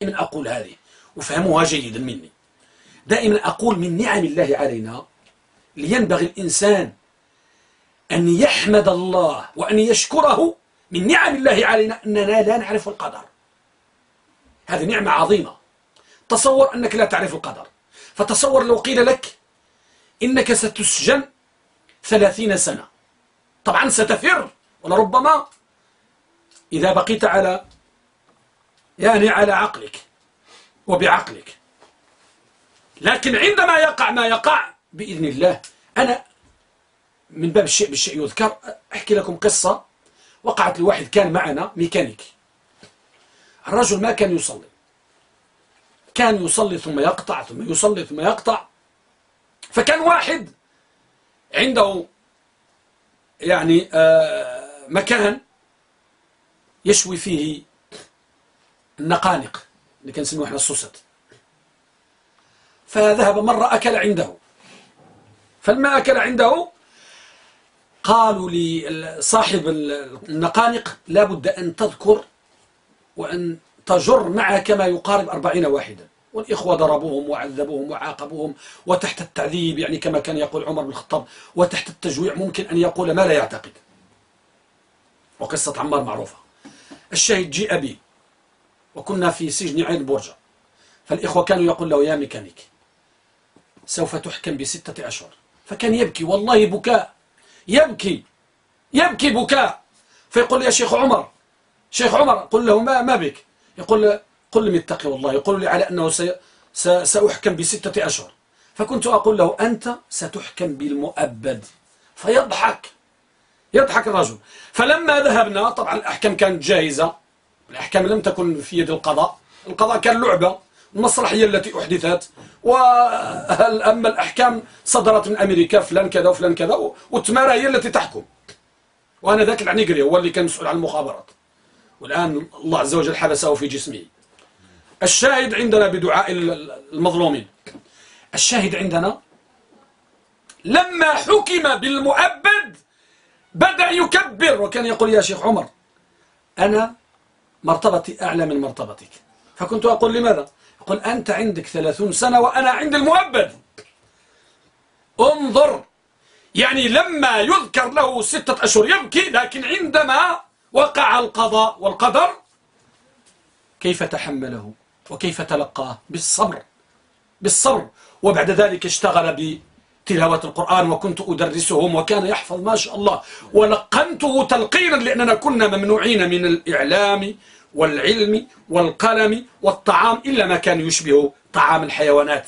دائما أقول هذه وفهموها جيدا مني. دائما أقول من نعم الله علينا لينبغي الإنسان أن يحمد الله وأن يشكره من نعم الله علينا أننا لا نعرف القدر. هذه نعمة عظيمة. تصور أنك لا تعرف القدر. فتصور لو قيل لك إنك ستسجن ثلاثين سنة. طبعا ستفر ولربما إذا بقيت على يعني على عقلك وبعقلك. لكن عندما يقع ما يقع بإذن الله أنا من باب الشيء بالشيء يذكر أحكي لكم قصة وقعت لواحد كان معنا ميكانيكي الرجل ما كان يصلي. كان يصلي ثم يقطع ثم يصلي ثم يقطع. فكان واحد عنده يعني آه، مكان يشوي فيه النقانق اللي كنسميوه إحنا السوست. فذهب مرة أكل عنده. فلما أكل عنده قالوا لصاحب النقانق لابد أن تذكر وأن تجر معك ما يقارب أربعين واحدا. والإخوة ضربوهم وعذبوهم وعاقبوهم وتحت التعذيب يعني كما كان يقول عمر بن الخطاب وتحت التجويع ممكن أن يقول ما لا يعتقد. وقصة عمار معروفة. الشهيد جيء بي وكنا في سجن عين بورجة فالإخوة كانوا يقول له يا ميكانيك سوف تحكم بستة أشهر. فكان يبكي والله بكاء يبكي يبكي بكاء. فيقول يا شيخ عمر شيخ عمر قل له ما ما بك. يقول قل لي اتقي والله يقول لي على أنه سأحكم بستة أشهر. فكنت أقول له أنت ستحكم بالمؤبد. فيضحك يضحك الرجل. فلما ذهبنا طبعا الأحكام كانت جاهزة. الأحكام لم تكن في يد القضاء. القضاء كان لعبة المسرحية التي أحدثت وأما الأحكام صدرت من أمريكا فلان كذا وفلان كذا والتمارة هي التي تحكم. وأنا ذاك العنيقري هو اللي كان مسؤول عن المخابرات. والآن الله عز وجل حبسه في جسمه. الشاهد عندنا بدعاء المظلومين. الشاهد عندنا لما حكم بالمؤبد بدأ يكبر وكان يقول يا شيخ عمر أنا مرتبتي أعلى من مرتبتك. فكنت أقول لماذا؟ يقول أنت عندك ثلاثون سنة وأنا عند المؤبد. انظر. يعني لما يذكر له ستة أشهر يبكي لكن عندما وقع القضاء والقدر كيف تحمله؟ وكيف تلقاه؟ بالصبر. بالصبر. وبعد ذلك اشتغل بتلاوة القرآن وكنت أدرسهم وكان يحفظ ما شاء الله. ولقنته تلقينا لأننا كنا ممنوعين من الإعلام والعلم والقلم والطعام إلا ما كان يشبه طعام الحيوانات.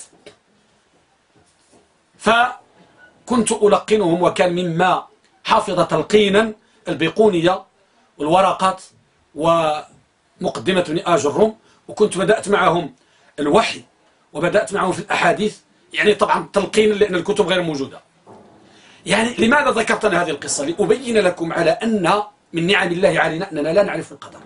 فكنت ألقنهم وكان مما حافظ تلقينا البيقونية والورقات ومقدمة ابن آج الروم وكنت بدأت معهم الوحي وبدأت معهم في الأحاديث. يعني طبعا تلقين لأن الكتب غير موجودة. يعني لماذا ذكرت هذه القصة؟ لأبين لكم على أن من نعم الله علينا أننا لا نعرف القدر.